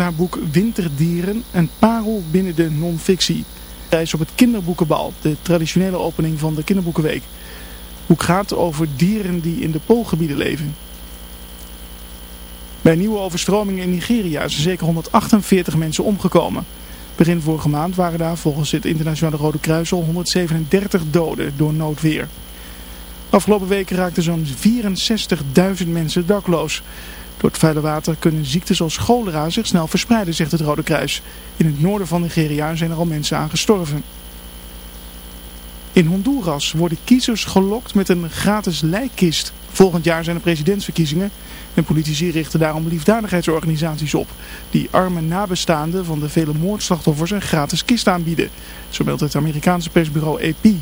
haar boek Winterdieren een parel binnen de non-fictie. Is op het kinderboekenbal, de traditionele opening van de kinderboekenweek. Het boek gaat over dieren die in de poolgebieden leven. Bij nieuwe overstromingen in Nigeria zijn zeker 148 mensen omgekomen. Begin vorige maand waren daar volgens het Internationale Rode Kruis al 137 doden door noodweer. Afgelopen weken raakten zo'n 64.000 mensen dakloos. Door het vuile water kunnen ziektes als cholera zich snel verspreiden, zegt het Rode Kruis. In het noorden van Nigeria zijn er al mensen aan gestorven. In Honduras worden kiezers gelokt met een gratis lijkkist. Volgend jaar zijn er presidentsverkiezingen en politici richten daarom liefdadigheidsorganisaties op. Die arme nabestaanden van de vele moordslachtoffers een gratis kist aanbieden. Zo meldt het Amerikaanse persbureau AP.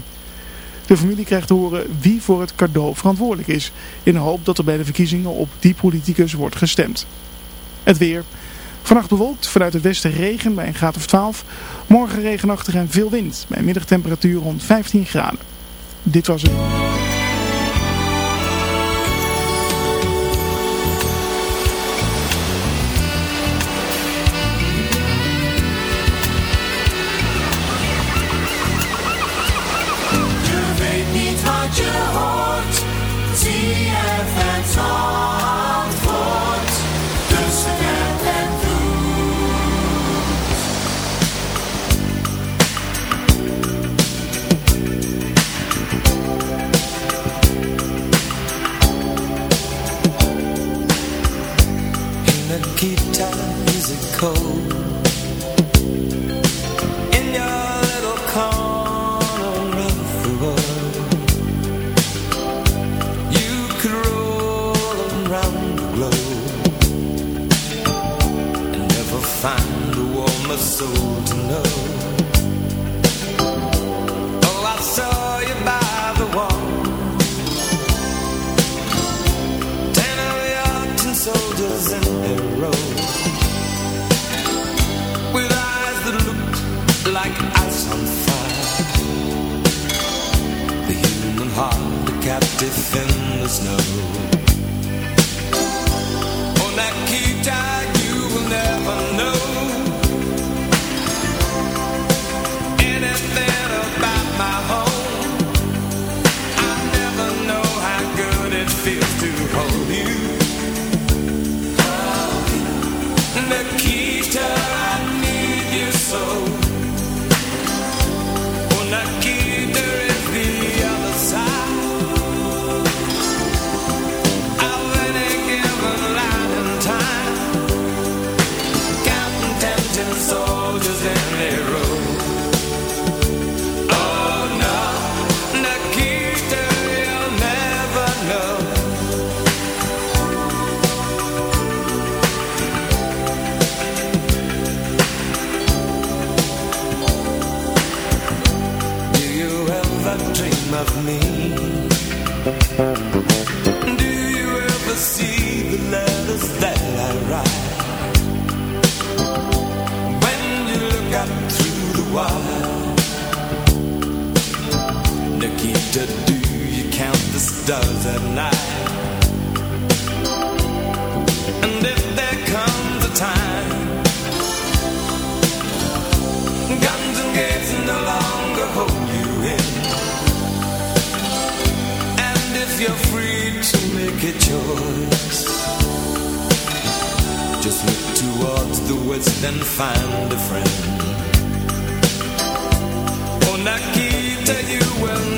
De familie krijgt te horen wie voor het cadeau verantwoordelijk is. In de hoop dat er bij de verkiezingen op die politicus wordt gestemd. Het weer. Vannacht bewolkt, vanuit het westen regen bij een graad of 12. Morgen regenachtig en veel wind, bij middagtemperatuur rond 15 graden. Dit was het. A choice, just look towards the west and find a friend. Oh, Nikita, you will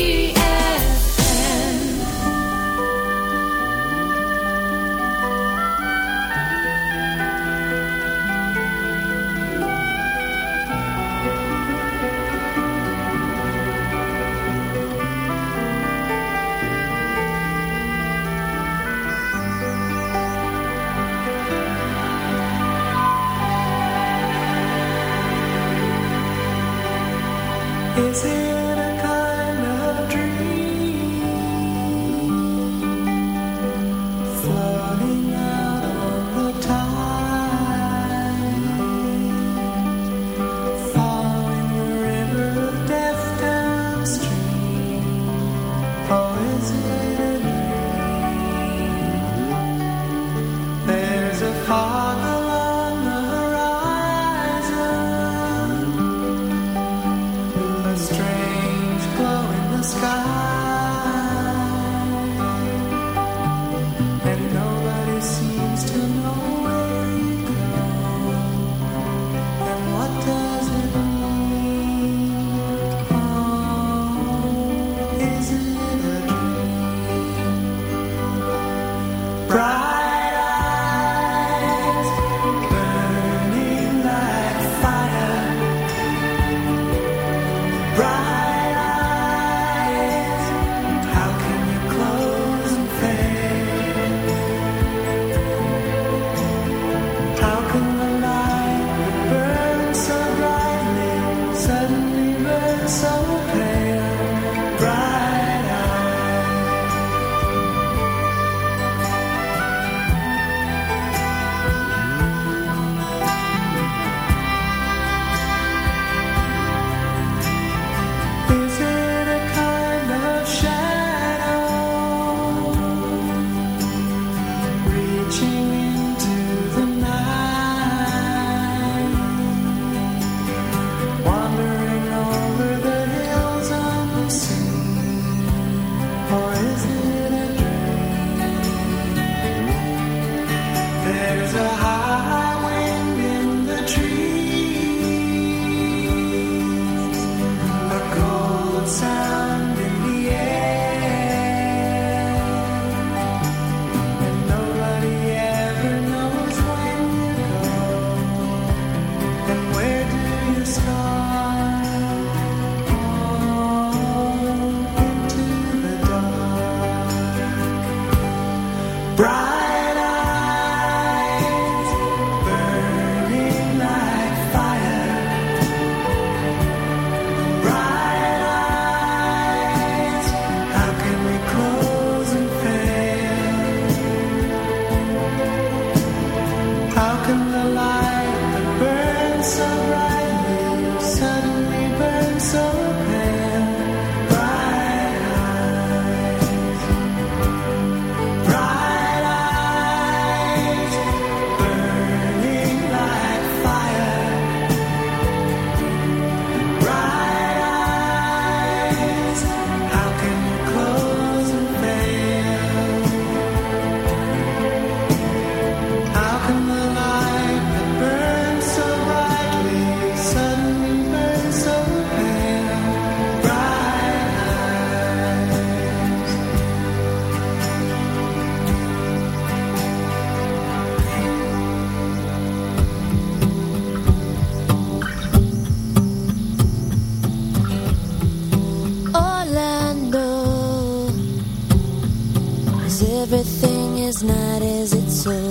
Everything is not as it's sold.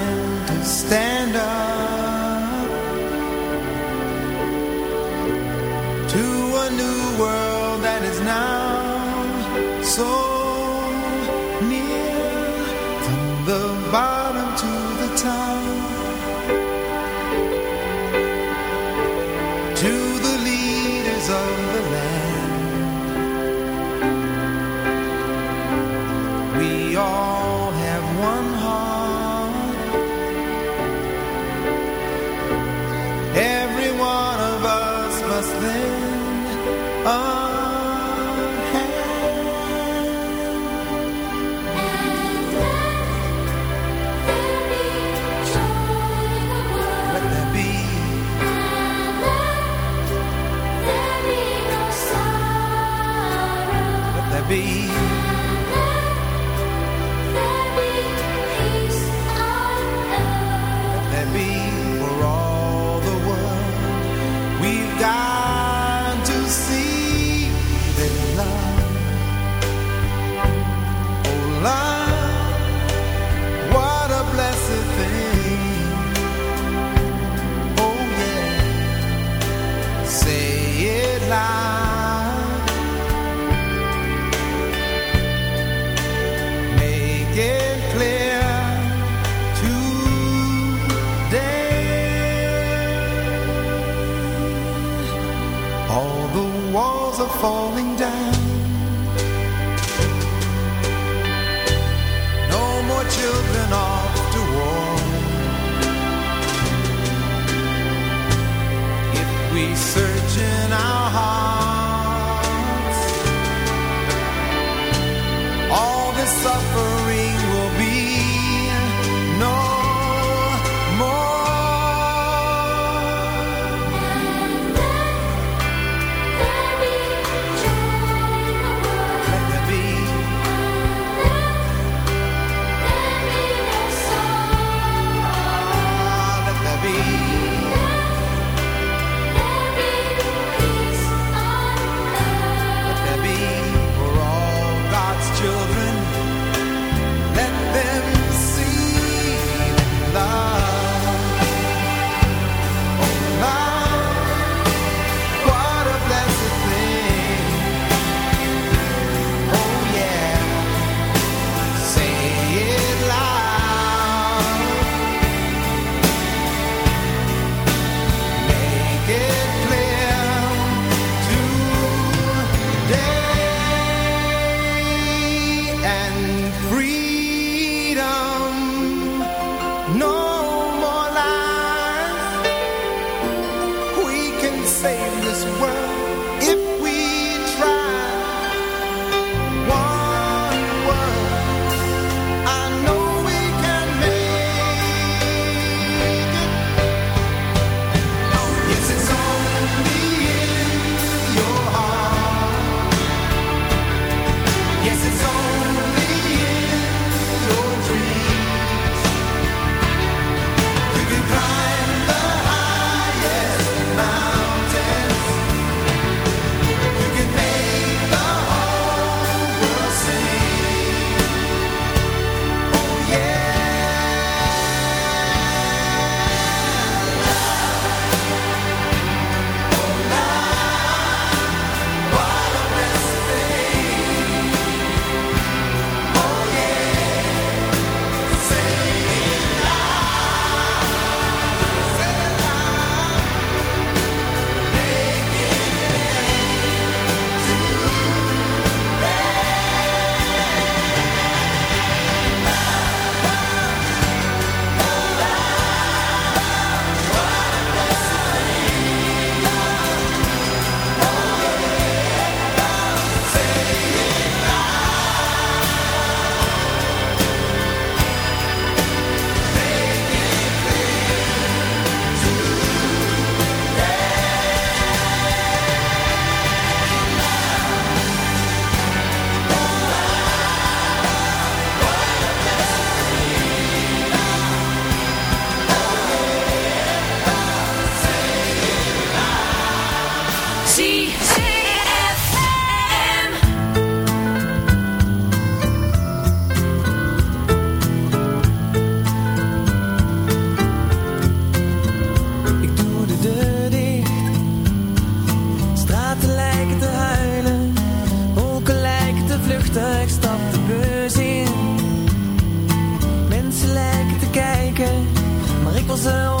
stand up. Maar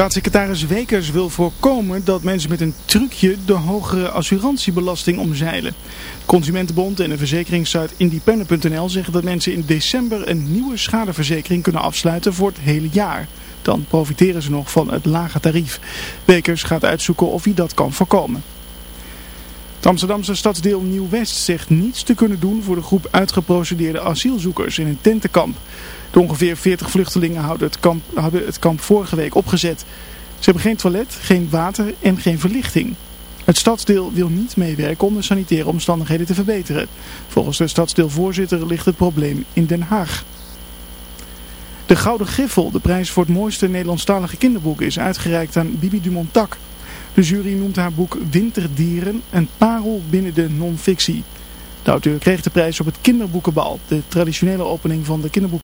Staatssecretaris Wekers wil voorkomen dat mensen met een trucje de hogere assurantiebelasting omzeilen. Consumentenbond en de verzekeringssite independent.nl zeggen dat mensen in december een nieuwe schadeverzekering kunnen afsluiten voor het hele jaar. Dan profiteren ze nog van het lage tarief. Wekers gaat uitzoeken of hij dat kan voorkomen. Het Amsterdamse stadsdeel Nieuw-West zegt niets te kunnen doen voor de groep uitgeprocedeerde asielzoekers in een tentenkamp. De ongeveer 40 vluchtelingen houden het kamp, hadden het kamp vorige week opgezet. Ze hebben geen toilet, geen water en geen verlichting. Het stadsdeel wil niet meewerken om de sanitaire omstandigheden te verbeteren. Volgens de stadsdeelvoorzitter ligt het probleem in Den Haag. De Gouden Griffel, de prijs voor het mooiste Nederlandstalige kinderboek, is uitgereikt aan Bibi Dumontak. De jury noemt haar boek Winterdieren een parel binnen de non-fictie. De auteur kreeg de prijs op het kinderboekenbal, de traditionele opening van de kinderboek.